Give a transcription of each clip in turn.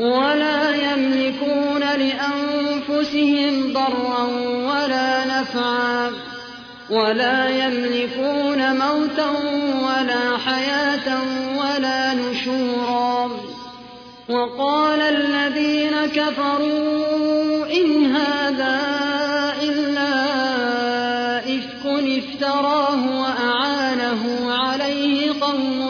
ولا يملكون لأنفسهم ضرا ولا نفعا ولا يملكون موتا ولا حياة ولا نشورا وقال الذين كفروا إن هذا إلا إفك افتراه وأعانه عليه قوم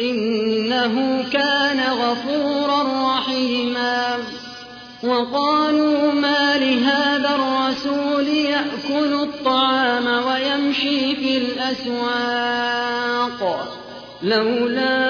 إنه كان غفورا رحيما. وقالوا ما لهذا الرسول يأكل الطعام ويمشي في الأسواق. لولا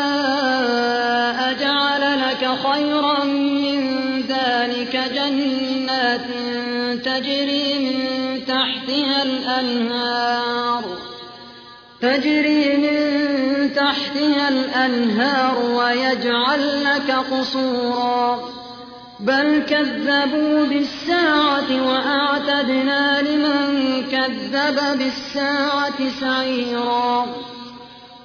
خيرا من ذلك جنات تجري من تحتها الأنهار. تجري من تحتها الأنهار ويجعل لك قصورا. بل كذبوا بالساعة وأعتدنا لمن كذب بالساعة سعيرا.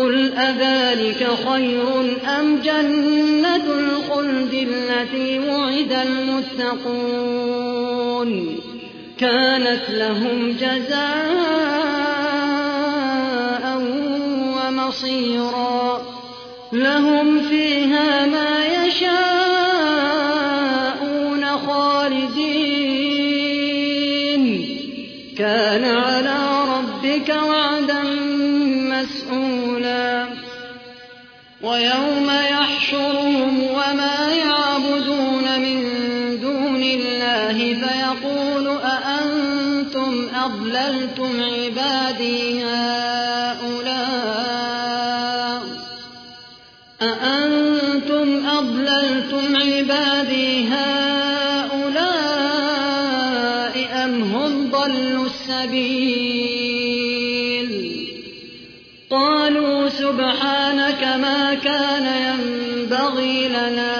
قل أذلك خير أم جنة الخلد التي وعد المتقون كانت لهم جزاء ومصيرا لهم عبادي هؤلاء؟ أأنتم أضللتم عبادي هؤلاء أم هم ضلوا السبيل؟ قالوا سبحانك ما كان ينبغي لنا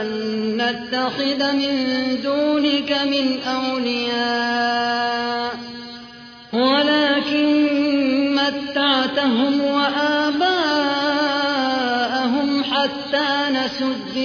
أن نتخذ من دونك من أولياء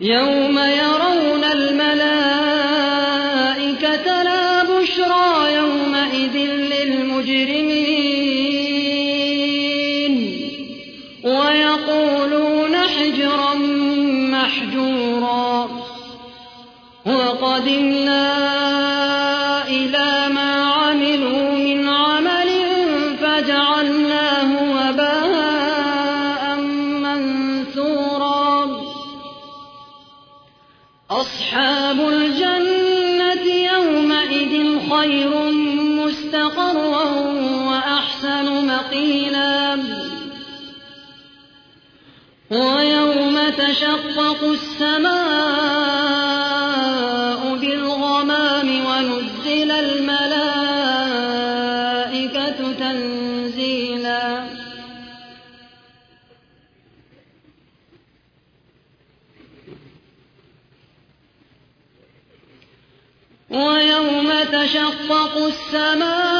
يوم يرون الملائكة أصحاب الجنة يومئذ خير مستقرا وأحسن مقيلا. ويوم تشقق السماء تشقق السماء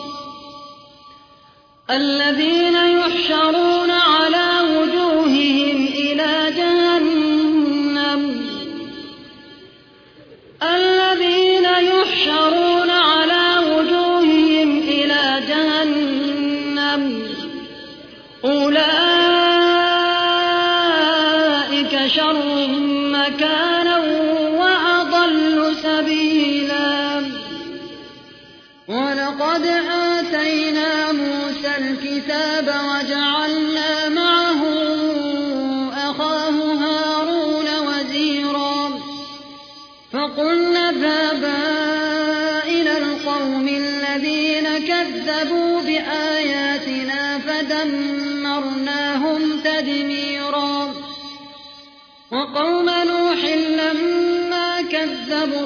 الذين يحشرون على وجوههم إلى جهنم. يحشرون على وجوههم إلى جهنم. أولئك شر مكانا وأضل سبيلا. ولقد موسى الكتاب وجعلنا معه أخاه هارون وزيرا. فقلنا اذهبا إلى القوم الذين كذبوا بآياتنا فدمرناهم تدميرا. وقوم نوح لما كذبوا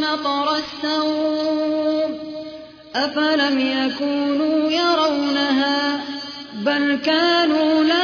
مطر السوء أفلم يكونوا يرونها بل كانوا لا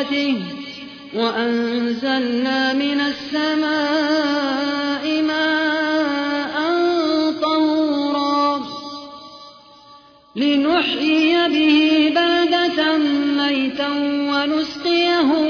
رحمته وأنزلنا من السماء ماء طهورا لنحيي به بلدة ميتا ونسقيه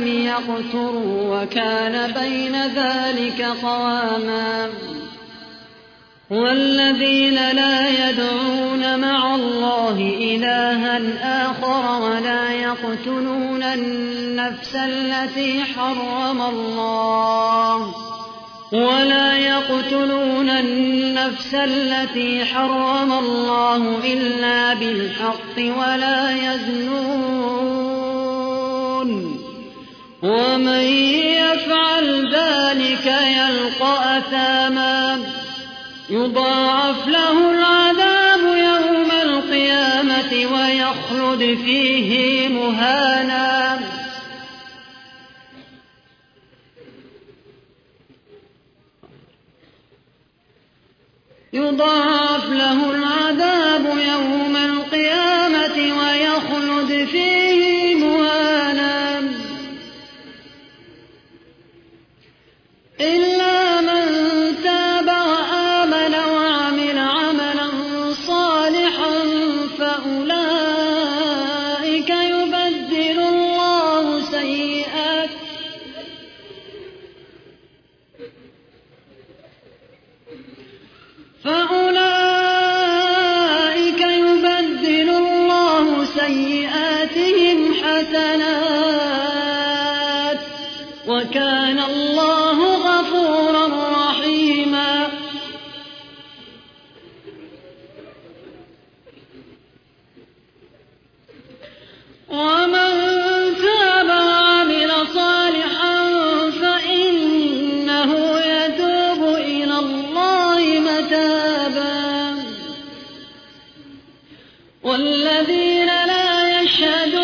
ولم يقتروا وكان بين ذلك قواما. والذين لا يدعون مع الله إلها آخر ولا يقتلون النفس التي حرم الله. ولا يقتلون النفس التي حرم الله إلا بالحق ولا يزنون ومن يفعل ذلك يلقى أثاما. يضاعف له العذاب يوم القيامة ويخلد فيه مهانا. يضاعف فأولئك والذين لا يشهدون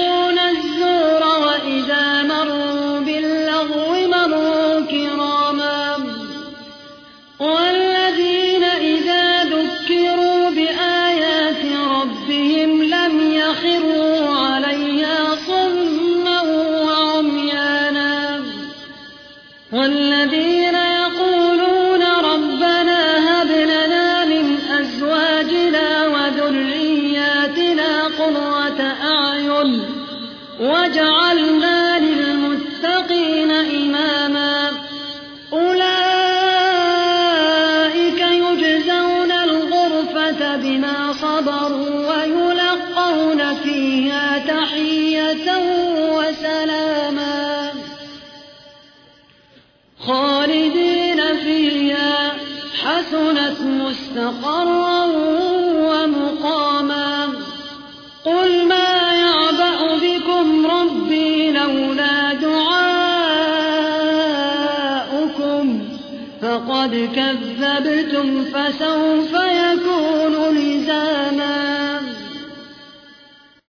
فقد كذبتم فسوف يكون